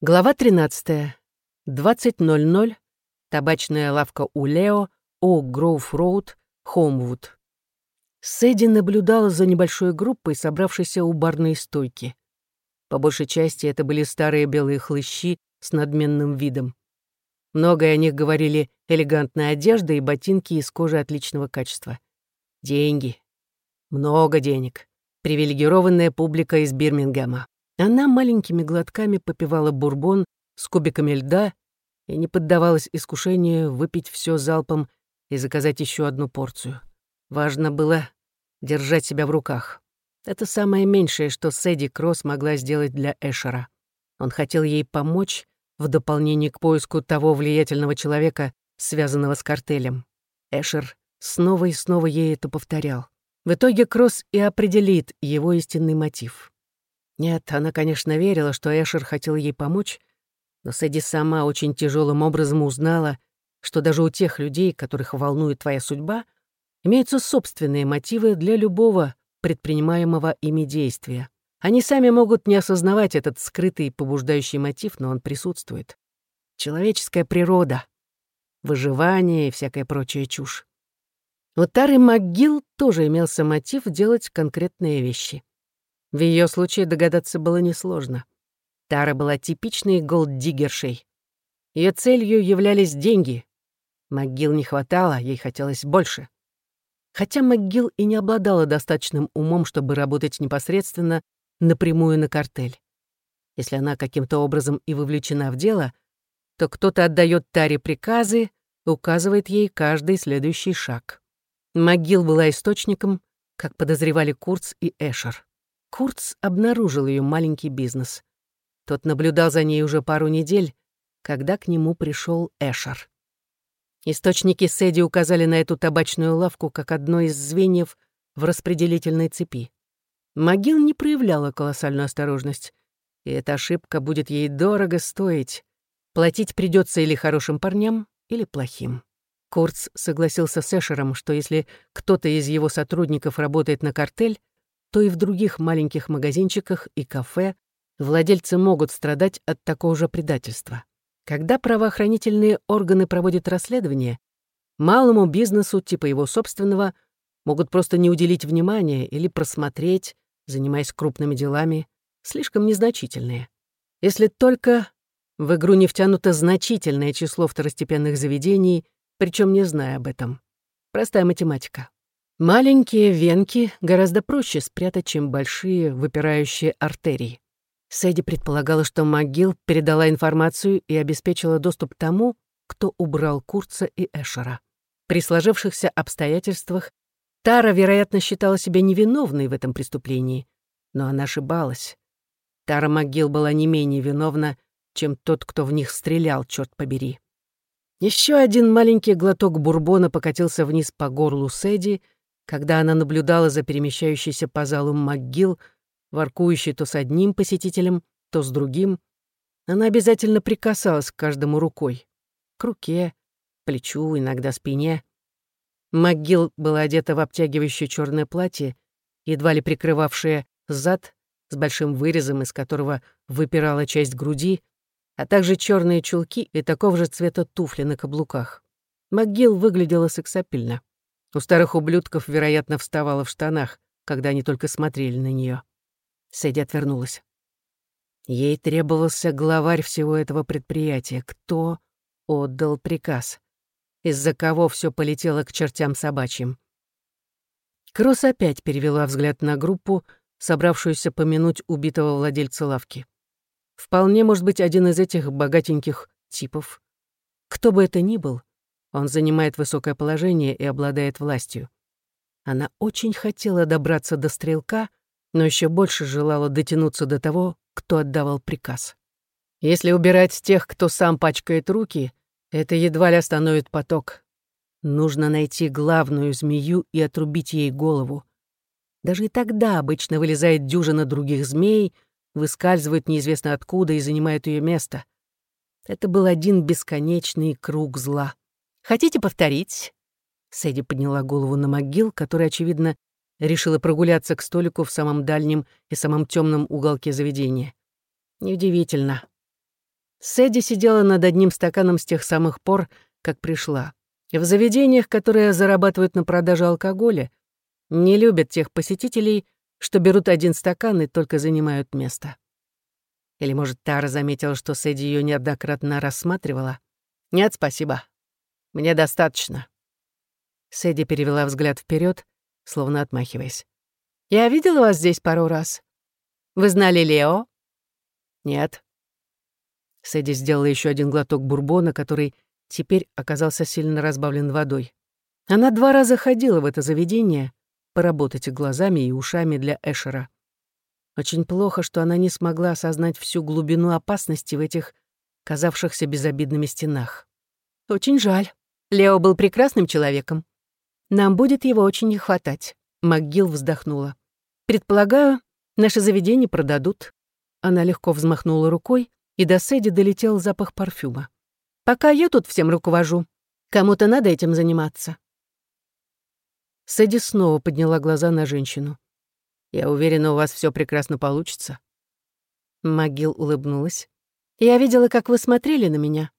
Глава 13. 20.00. Табачная лавка у Лео, О Гроув Роуд, Хоумвуд. Сэдди наблюдала за небольшой группой, собравшейся у барной стойки. По большей части это были старые белые хлыщи с надменным видом. Многое о них говорили элегантная одежда и ботинки из кожи отличного качества. Деньги. Много денег. Привилегированная публика из Бирмингема. Она маленькими глотками попивала бурбон с кубиками льда и не поддавалась искушению выпить все залпом и заказать еще одну порцию. Важно было держать себя в руках. Это самое меньшее, что Сэдди Кросс могла сделать для Эшера. Он хотел ей помочь в дополнение к поиску того влиятельного человека, связанного с картелем. Эшер снова и снова ей это повторял. В итоге Кросс и определит его истинный мотив. Нет, она, конечно, верила, что Эшер хотел ей помочь, но Сэдди сама очень тяжелым образом узнала, что даже у тех людей, которых волнует твоя судьба, имеются собственные мотивы для любого предпринимаемого ими действия. Они сами могут не осознавать этот скрытый побуждающий мотив, но он присутствует. Человеческая природа, выживание и всякая прочая чушь. У Тары МcГилл тоже имелся мотив делать конкретные вещи. В ее случае догадаться было несложно. Тара была типичной голддиггершей. Ее целью являлись деньги. МcГилл не хватало, ей хотелось больше. Хотя МcГилл и не обладала достаточным умом, чтобы работать непосредственно напрямую на картель. Если она каким-то образом и вовлечена в дело, то кто-то отдает Таре приказы, указывает ей каждый следующий шаг. МcГилл была источником, как подозревали Курц и Эшер. Курц обнаружил ее маленький бизнес. Тот наблюдал за ней уже пару недель, когда к нему пришел Эшер. Источники Сэдди указали на эту табачную лавку как одно из звеньев в распределительной цепи. Могил не проявляла колоссальную осторожность, и эта ошибка будет ей дорого стоить. Платить придется или хорошим парням, или плохим. Курц согласился с Эшером, что если кто-то из его сотрудников работает на картель, то и в других маленьких магазинчиках и кафе владельцы могут страдать от такого же предательства. Когда правоохранительные органы проводят расследование, малому бизнесу типа его собственного могут просто не уделить внимания или просмотреть, занимаясь крупными делами, слишком незначительные. Если только в игру не втянуто значительное число второстепенных заведений, причем не зная об этом. Простая математика. Маленькие венки гораздо проще спрятать, чем большие выпирающие артерии. Сэдди предполагала, что МcГилл передала информацию и обеспечила доступ тому, кто убрал Курца и Эшера. При сложившихся обстоятельствах Тара, вероятно, считала себя невиновной в этом преступлении, но она ошибалась. Тара МcГилл была не менее виновна, чем тот, кто в них стрелял, черт побери. Еще один маленький глоток бурбона покатился вниз по горлу Сэдди — когда она наблюдала за перемещающейся по залу МcГилл, воркующей то с одним посетителем, то с другим, она обязательно прикасалась к каждому рукой. К руке, плечу, иногда спине. МcГилл была одета в обтягивающее черное платье, едва ли прикрывавшее зад с большим вырезом, из которого выпирала часть груди, а также черные чулки и такого же цвета туфли на каблуках. МcГилл выглядела сексапильно. У старых ублюдков, вероятно, вставала в штанах, когда они только смотрели на нее. Сэдди отвернулась. Ей требовался главарь всего этого предприятия. Кто отдал приказ? Из-за кого все полетело к чертям собачьим? Кросс опять перевела взгляд на группу, собравшуюся помянуть убитого владельца лавки. Вполне может быть один из этих богатеньких типов. Кто бы это ни был, он занимает высокое положение и обладает властью. Она очень хотела добраться до стрелка, но еще больше желала дотянуться до того, кто отдавал приказ. Если убирать тех, кто сам пачкает руки, это едва ли остановит поток. Нужно найти главную змею и отрубить ей голову. Даже и тогда обычно вылезает дюжина других змей, выскальзывает неизвестно откуда и занимает ее место. Это был один бесконечный круг зла. Хотите повторить?» Сэдди подняла голову на могил, которая, очевидно, решила прогуляться к столику в самом дальнем и самом темном уголке заведения. Неудивительно. Сэдди сидела над одним стаканом с тех самых пор, как пришла. И в заведениях, которые зарабатывают на продаже алкоголя, не любят тех посетителей, что берут один стакан и только занимают место. Или, может, Тара заметила, что Сэдди ее неоднократно рассматривала? «Нет, спасибо. Мне достаточно». Сэдди перевела взгляд вперед, словно отмахиваясь. «Я видела вас здесь пару раз. Вы знали Лео?» «Нет». Сэдди сделала еще один глоток бурбона, который теперь оказался сильно разбавлен водой. Она два раза ходила в это заведение поработать глазами и ушами для Эшера. Очень плохо, что она не смогла осознать всю глубину опасности в этих казавшихся безобидными стенах. Очень жаль. Лео был прекрасным человеком. Нам будет его очень не хватать. МакГилл вздохнула. Предполагаю, наше заведение продадут. Она легко взмахнула рукой, и до Сэдди долетел запах парфюма. Пока я тут всем руковожу. Кому-то надо этим заниматься. Сэдди снова подняла глаза на женщину. «Я уверена, у вас все прекрасно получится». Могил улыбнулась. «Я видела, как вы смотрели на меня.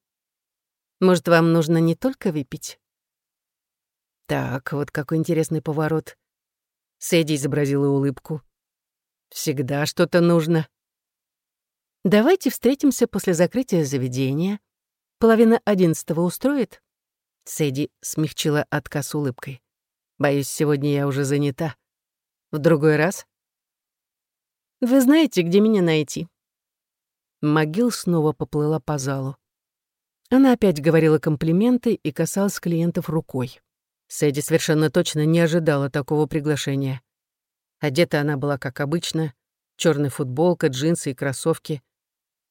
Может, вам нужно не только выпить?» Так, вот какой интересный поворот. Сэдди изобразила улыбку. «Всегда что-то нужно». «Давайте встретимся после закрытия заведения», Половина одиннадцатого устроит?» Сэдди смягчила отказ улыбкой. «Боюсь, сегодня я уже занята. В другой раз?» «Вы знаете, где меня найти?» Могил снова поплыла по залу. Она опять говорила комплименты и касалась клиентов рукой. Сэдди совершенно точно не ожидала такого приглашения. Одета она была как обычно, черная футболка, джинсы и кроссовки.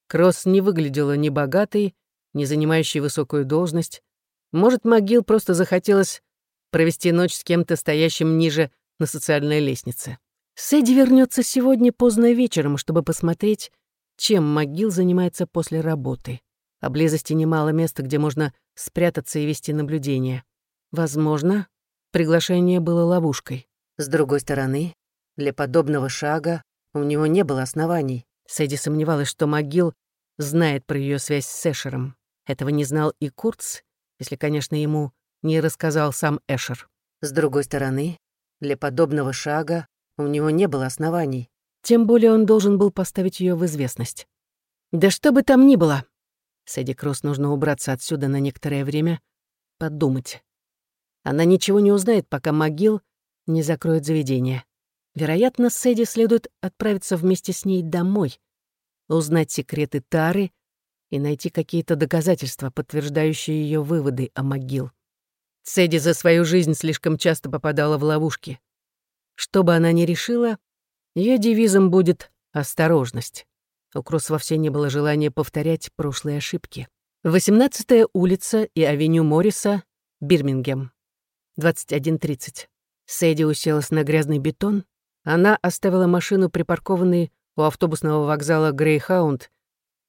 Кросс не выглядела ни богатой, не занимающий высокую должность. Может, могил просто захотелось провести ночь с кем-то, стоящим ниже на социальной лестнице. Сэдди вернется сегодня поздно вечером, чтобы посмотреть, чем могил занимается после работы. А немало места, где можно спрятаться и вести наблюдение. Возможно, приглашение было ловушкой. С другой стороны, для подобного шага у него не было оснований. Сэдди сомневалась, что могил знает про ее связь с Эшером. Этого не знал и Курц, если, конечно, ему не рассказал сам Эшер. С другой стороны, для подобного шага у него не было оснований. Тем более он должен был поставить ее в известность. «Да что бы там ни было!» Сэдди Кросс нужно убраться отсюда на некоторое время, подумать. Она ничего не узнает, пока могил не закроет заведение. Вероятно, Сэдди следует отправиться вместе с ней домой, узнать секреты Тары и найти какие-то доказательства, подтверждающие ее выводы о могил. Сэдди за свою жизнь слишком часто попадала в ловушки. Что бы она ни решила, ее девизом будет «осторожность». У Кросс вовсе не было желания повторять прошлые ошибки. 18-я улица и авеню Морриса, Бирмингем. 21.30. Сэдди уселась на грязный бетон. Она оставила машину, припаркованной у автобусного вокзала Грейхаунд,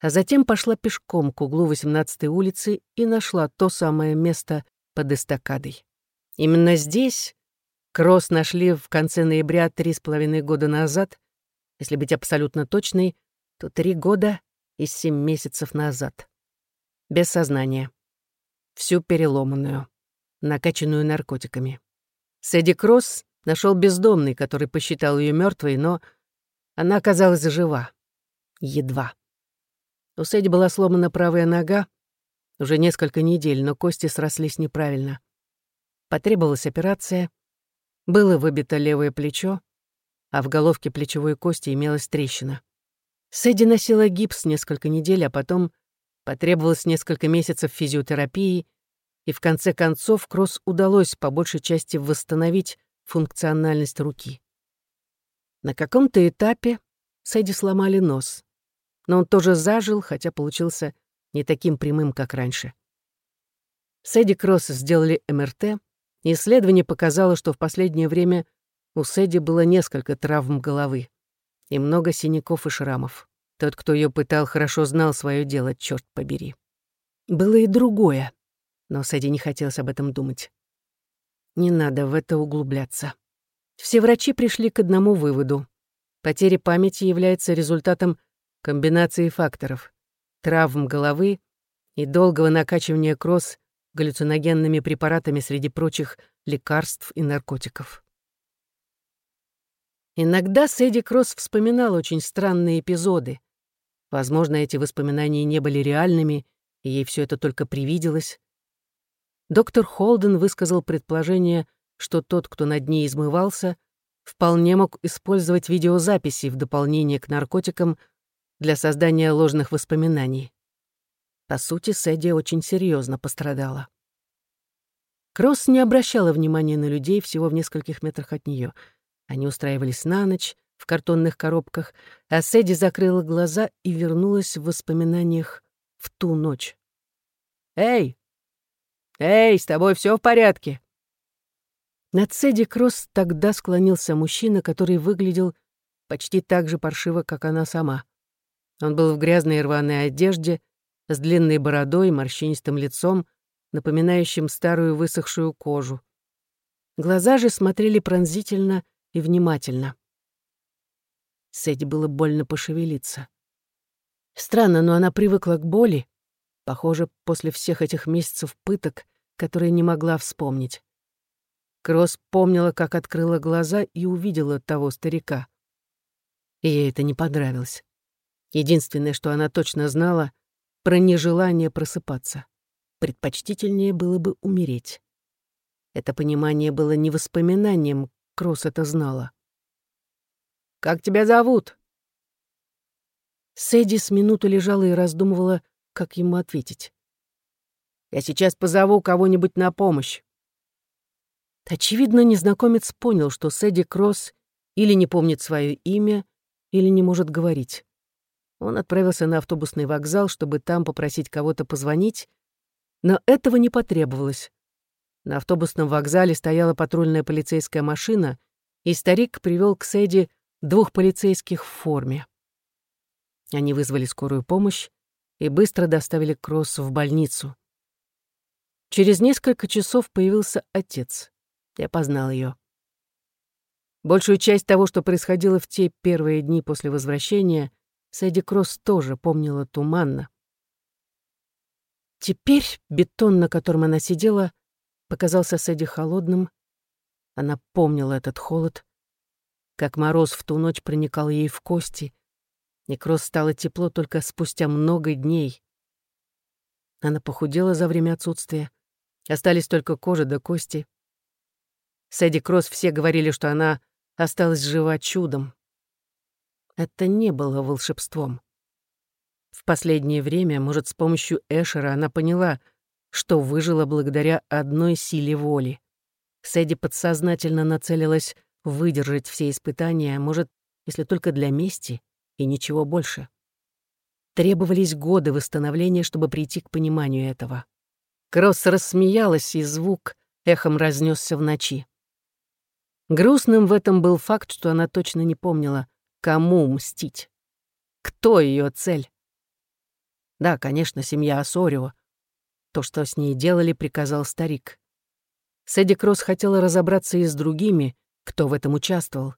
а затем пошла пешком к углу 18-й улицы и нашла то самое место под эстакадой. Именно здесь Кросс нашли в конце ноября три с половиной года назад, если быть абсолютно точной, то три года и семь месяцев назад. Без сознания. Всю переломанную, накачанную наркотиками. Сэдди Кросс нашел бездомный, который посчитал ее мертвой, но она оказалась жива. Едва. У Сэдди была сломана правая нога уже несколько недель, но кости срослись неправильно. Потребовалась операция, было выбито левое плечо, а в головке плечевой кости имелась трещина. Сэдди носила гипс несколько недель, а потом потребовалось несколько месяцев физиотерапии, и в конце концов Кросс удалось по большей части восстановить функциональность руки. На каком-то этапе Сэдди сломали нос но он тоже зажил, хотя получился не таким прямым, как раньше. Сэдди Кросс сделали МРТ, и исследование показало, что в последнее время у Сэдди было несколько травм головы и много синяков и шрамов. Тот, кто ее пытал, хорошо знал свое дело, черт побери. Было и другое, но Сэдди не хотелось об этом думать. Не надо в это углубляться. Все врачи пришли к одному выводу. Потеря памяти является результатом комбинации факторов. травм головы и долгого накачивания Кросс галлюциногенными препаратами среди прочих лекарств и наркотиков. Иногда Сэдди Кросс вспоминал очень странные эпизоды. Возможно, эти воспоминания не были реальными, и ей все это только привиделось. Доктор Холден высказал предположение, что тот, кто над ней измывался, вполне мог использовать видеозаписи в дополнение к наркотикам для создания ложных воспоминаний. По сути, Сэдди очень серьезно пострадала. Кросс не обращала внимания на людей всего в нескольких метрах от нее. Они устраивались на ночь в картонных коробках, а Сэдди закрыла глаза и вернулась в воспоминаниях в ту ночь. «Эй! Эй, с тобой все в порядке?» Над Сэдди Кросс тогда склонился мужчина, который выглядел почти так же паршиво, как она сама. Он был в грязной рваной одежде, с длинной бородой, морщинистым лицом, напоминающим старую высохшую кожу. Глаза же смотрели пронзительно и внимательно. Сэдди было больно пошевелиться. Странно, но она привыкла к боли, похоже, после всех этих месяцев пыток, которые не могла вспомнить. Кросс помнила, как открыла глаза и увидела того старика. И ей это не понравилось. Единственное, что она точно знала, про нежелание просыпаться. Предпочтительнее было бы умереть. Это понимание было не воспоминанием, Кросс это знала. «Как тебя зовут?» Сэдди с минуту лежала и раздумывала, как ему ответить. «Я сейчас позову кого-нибудь на помощь». Очевидно, незнакомец понял, что Сэдди Кросс или не помнит свое имя, или не может говорить. Он отправился на автобусный вокзал, чтобы там попросить кого-то позвонить, но этого не потребовалось. На автобусном вокзале стояла патрульная полицейская машина, и старик привел к Сэдди двух полицейских в форме. Они вызвали скорую помощь и быстро доставили Кросс в больницу. Через несколько часов появился отец. Я познал ее. Большую часть того, что происходило в те первые дни после возвращения, Сэдди Кросс тоже помнила туманно. Теперь бетон, на котором она сидела, показался Сэдди холодным. Она помнила этот холод, как мороз в ту ночь проникал ей в кости, Кросс стало тепло только спустя много дней. Она похудела за время отсутствия. Остались только кожа да кости. Сэдди Кросс все говорили, что она осталась жива чудом. Это не было волшебством. В последнее время, может, с помощью Эшера она поняла, что выжила благодаря одной силе воли. Сэдди подсознательно нацелилась выдержать все испытания, может, если только для мести, и ничего больше. Требовались годы восстановления, чтобы прийти к пониманию этого. Кросс рассмеялась, и звук эхом разнесся в ночи. Грустным в этом был факт, что она точно не помнила, кому мстить. Кто ее цель? Да, конечно, семья Осорио. То, что с ней делали, приказал старик. Сэдди Кросс хотела разобраться и с другими, кто в этом участвовал.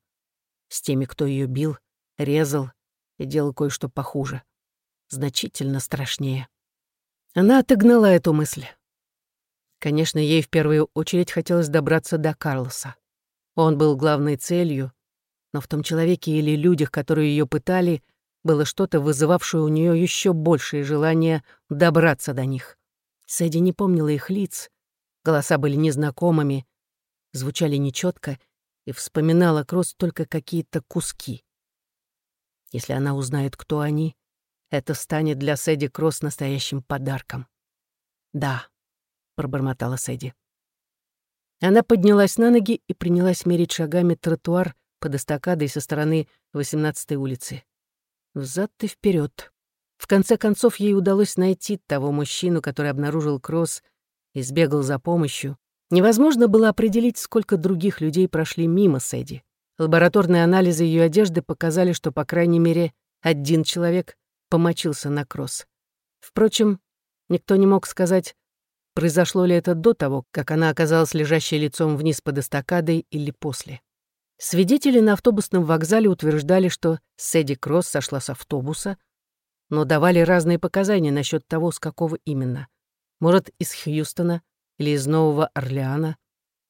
С теми, кто ее бил, резал и делал кое-что похуже. Значительно страшнее. Она отогнала эту мысль. Конечно, ей в первую очередь хотелось добраться до Карлоса. Он был главной целью, но в том человеке или людях, которые ее пытали, было что-то, вызывавшее у нее еще большее желание добраться до них. Сэдди не помнила их лиц, голоса были незнакомыми, звучали нечетко, и вспоминала Кросс только какие-то куски. Если она узнает, кто они, это станет для Сэдди Кросс настоящим подарком. «Да», — пробормотала Сэдди. Она поднялась на ноги и принялась мерить шагами тротуар под эстакадой со стороны 18-й улицы. Взад и вперед. В конце концов, ей удалось найти того мужчину, который обнаружил Кросс и сбегал за помощью. Невозможно было определить, сколько других людей прошли мимо Сэдди. Лабораторные анализы ее одежды показали, что, по крайней мере, один человек помочился на Кросс. Впрочем, никто не мог сказать, Произошло ли это до того, как она оказалась лежащей лицом вниз под эстакадой или после? Свидетели на автобусном вокзале утверждали, что Сэдди Кросс сошла с автобуса, но давали разные показания насчет того, с какого именно. Может, из Хьюстона или из Нового Орлеана.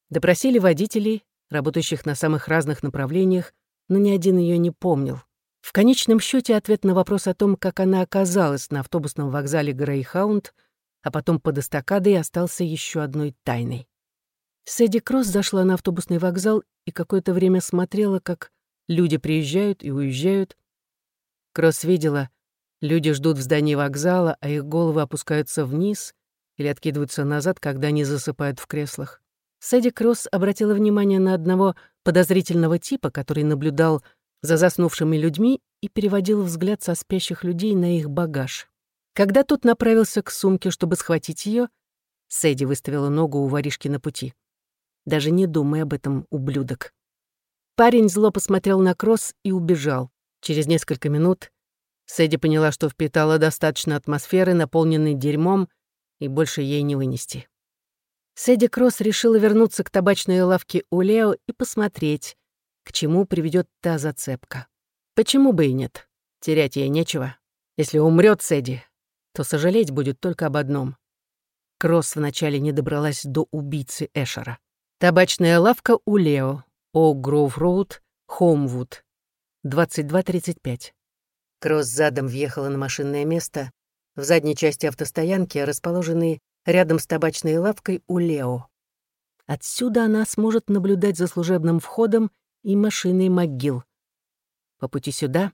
Допросили водителей, работающих на самых разных направлениях, но ни один ее не помнил. В конечном счете ответ на вопрос о том, как она оказалась на автобусном вокзале Грейхаунд, а потом под эстакадой, остался еще одной тайной. Сэдди Кросс зашла на автобусный вокзал и какое-то время смотрела, как люди приезжают и уезжают. Кросс видела, люди ждут в здании вокзала, а их головы опускаются вниз или откидываются назад, когда они засыпают в креслах. Сэдди Кросс обратила внимание на одного подозрительного типа, который наблюдал за заснувшими людьми и переводил взгляд со спящих людей на их багаж. Когда тот направился к сумке, чтобы схватить ее, Сэдди выставила ногу у воришки на пути. Даже не думай об этом, ублюдок. Парень зло посмотрел на Кросс и убежал. Через несколько минут Сэдди поняла, что впитала достаточно атмосферы, наполненной дерьмом, и больше ей не вынести. Сэдди Кросс решила вернуться к табачной лавке у Лео и посмотреть, к чему приведет та зацепка. Почему бы и нет? Терять ей нечего. Если умрет Сэдди, то сожалеть будет только об одном. Кросс вначале не добралась до убийцы Эшера. Табачная лавка у Лео, О Гроув Роуд, Хоумвуд, 22.35. Кросс задом въехала на машинное место в задней части автостоянки, расположенной рядом с табачной лавкой у Лео. Отсюда она сможет наблюдать за служебным входом и машиной МcГилл. По пути сюда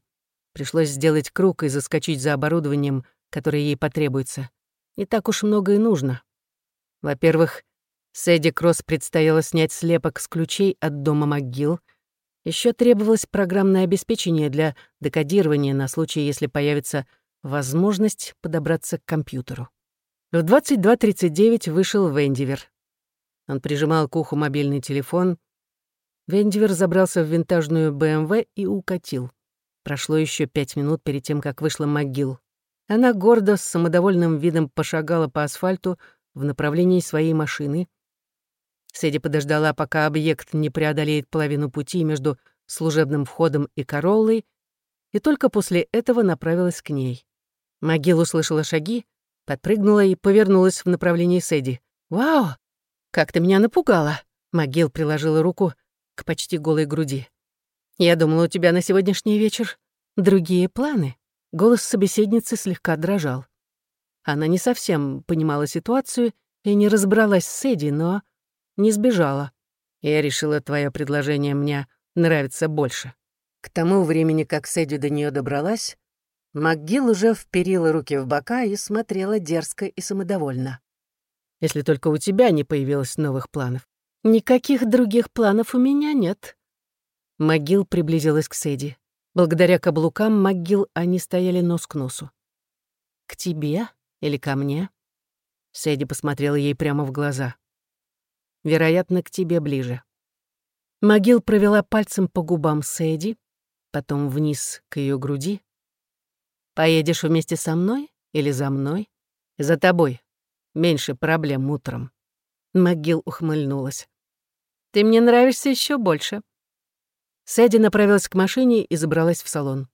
пришлось сделать круг и заскочить за оборудованием, которое ей потребуется. Не так уж много и нужно. Во-первых, Сэдди Кросс предстояло снять слепок с ключей от дома МcГилл. Еще требовалось программное обеспечение для декодирования на случай, если появится возможность подобраться к компьютеру. В 22.39 вышел Вендивер. Он прижимал к уху мобильный телефон, Вендивер забрался в винтажную БМВ и укатил. Прошло еще пять минут перед тем, как вышла могил. Она гордо, с самодовольным видом пошагала по асфальту в направлении своей машины. Сэдди подождала, пока объект не преодолеет половину пути между служебным входом и Короллой, и только после этого направилась к ней. Могил услышала шаги, подпрыгнула и повернулась в направлении Сэдди. «Вау! Как ты меня напугала!» Могил приложила руку к почти голой груди. «Я думала, у тебя на сегодняшний вечер другие планы». Голос собеседницы слегка дрожал. Она не совсем понимала ситуацию и не разобралась с Эдди, но не сбежала. Я решила, твое предложение мне нравится больше. К тому времени, как Сэдди до нее добралась, МакГилл уже вперила руки в бока и смотрела дерзко и самодовольно. «Если только у тебя не появилось новых планов. «Никаких других планов у меня нет». Могил приблизилась к Сэдди. Благодаря каблукам могил они стояли нос к носу. «К тебе или ко мне?» Сэдди посмотрела ей прямо в глаза. «Вероятно, к тебе ближе». Могил провела пальцем по губам Сэдди, потом вниз к ее груди. «Поедешь вместе со мной или за мной? За тобой. Меньше проблем утром». МcГилл ухмыльнулась. «Ты мне нравишься еще больше». Сэдди направилась к машине и забралась в салон.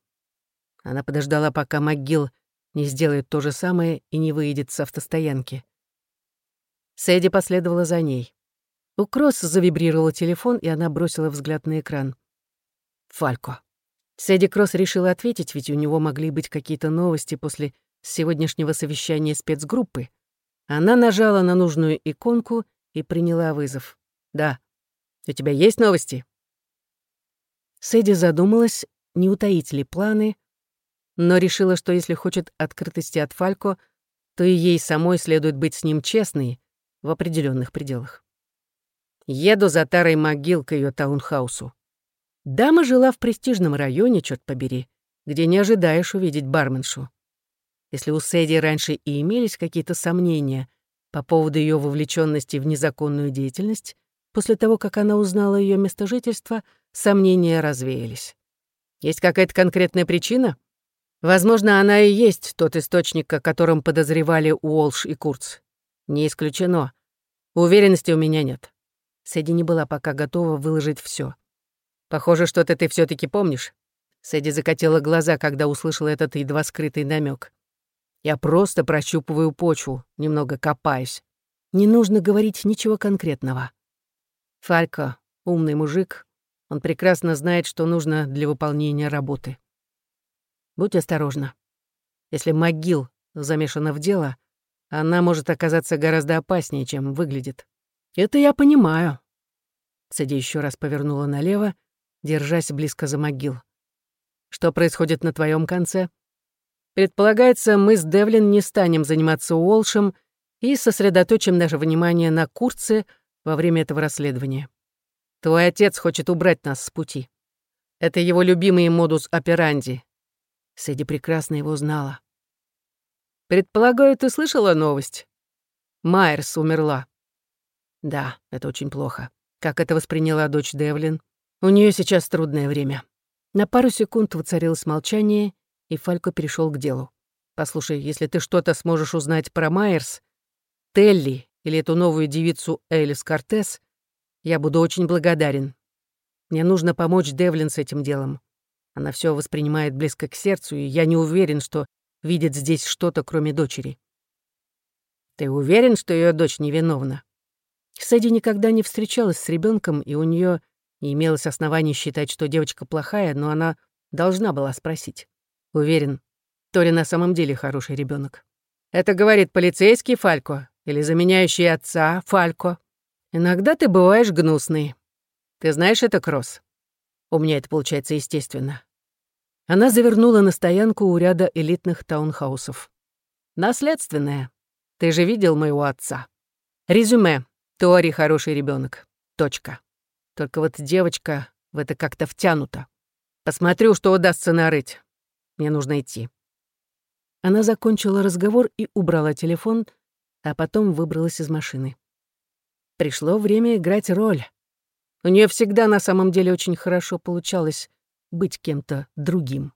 Она подождала, пока МcГилл не сделает то же самое и не выйдет с автостоянки. Сэдди последовала за ней. У Кросс завибрировал телефон, и она бросила взгляд на экран. «Фалько». Сэдди Кросс решила ответить, ведь у него могли быть какие-то новости после сегодняшнего совещания спецгруппы. Она нажала на нужную иконку и приняла вызов. «Да. У тебя есть новости?» Сэдди задумалась, не утаить ли планы, но решила, что если хочет открытости от Фалько, то и ей самой следует быть с ним честной в определенных пределах. Еду за Тарой могил к ее таунхаусу. Дама жила в престижном районе, черт побери, где не ожидаешь увидеть барменшу. Если у Сэдди раньше и имелись какие-то сомнения по поводу ее вовлеченности в незаконную деятельность, после того, как она узнала ее место жительства, сомнения развеялись. Есть какая-то конкретная причина? Возможно, она и есть тот источник, о котором подозревали Уолш и Курц. Не исключено. Уверенности у меня нет. Сэдди не была пока готова выложить все. Похоже, что-то ты все таки помнишь. Сэдди закатила глаза, когда услышала этот едва скрытый намек. «Я просто прощупываю почву, немного копаюсь. Не нужно говорить ничего конкретного. Фалько — умный мужик, он прекрасно знает, что нужно для выполнения работы. Будь осторожна. Если могил замешана в дело, она может оказаться гораздо опаснее, чем выглядит. Это я понимаю. Сэдди еще раз повернула налево, держась близко за могил. Что происходит на твоем конце? Предполагается, мы с Девлин не станем заниматься Уолшем и сосредоточим наше внимание на Курце во время этого расследования. Твой отец хочет убрать нас с пути. Это его любимый модус операнди. Сэдди прекрасно его знала. Предполагаю, ты слышала новость? Майерс умерла. Да, это очень плохо. Как это восприняла дочь Девлин? У нее сейчас трудное время. На пару секунд воцарилось молчание, и Фалько перешел к делу. «Послушай, если ты что-то сможешь узнать про Майерс, Телли или эту новую девицу Элис Кортес, я буду очень благодарен. Мне нужно помочь Девлин с этим делом. Она все воспринимает близко к сердцу, и я не уверен, что видит здесь что-то, кроме дочери. Ты уверен, что ее дочь невиновна? Сэдди никогда не встречалась с ребенком, и у нее не имелось оснований считать, что девочка плохая, но она должна была спросить. Уверен, Тори на самом деле хороший ребенок. Это говорит полицейский Фалько или заменяющий отца Фалько. Иногда ты бываешь гнусный. Ты знаешь это, Кросс? У меня это получается естественно. Она завернула на стоянку у ряда элитных таунхаусов. Наследственное. Ты же видел моего отца. Резюме. Тори хороший ребенок. Точка. Только вот девочка в это как-то втянута. Посмотрю, что удастся нарыть. Мне нужно идти. Она закончила разговор и убрала телефон, а потом выбралась из машины. Пришло время играть роль. У нее всегда на самом деле очень хорошо получалось быть кем-то другим.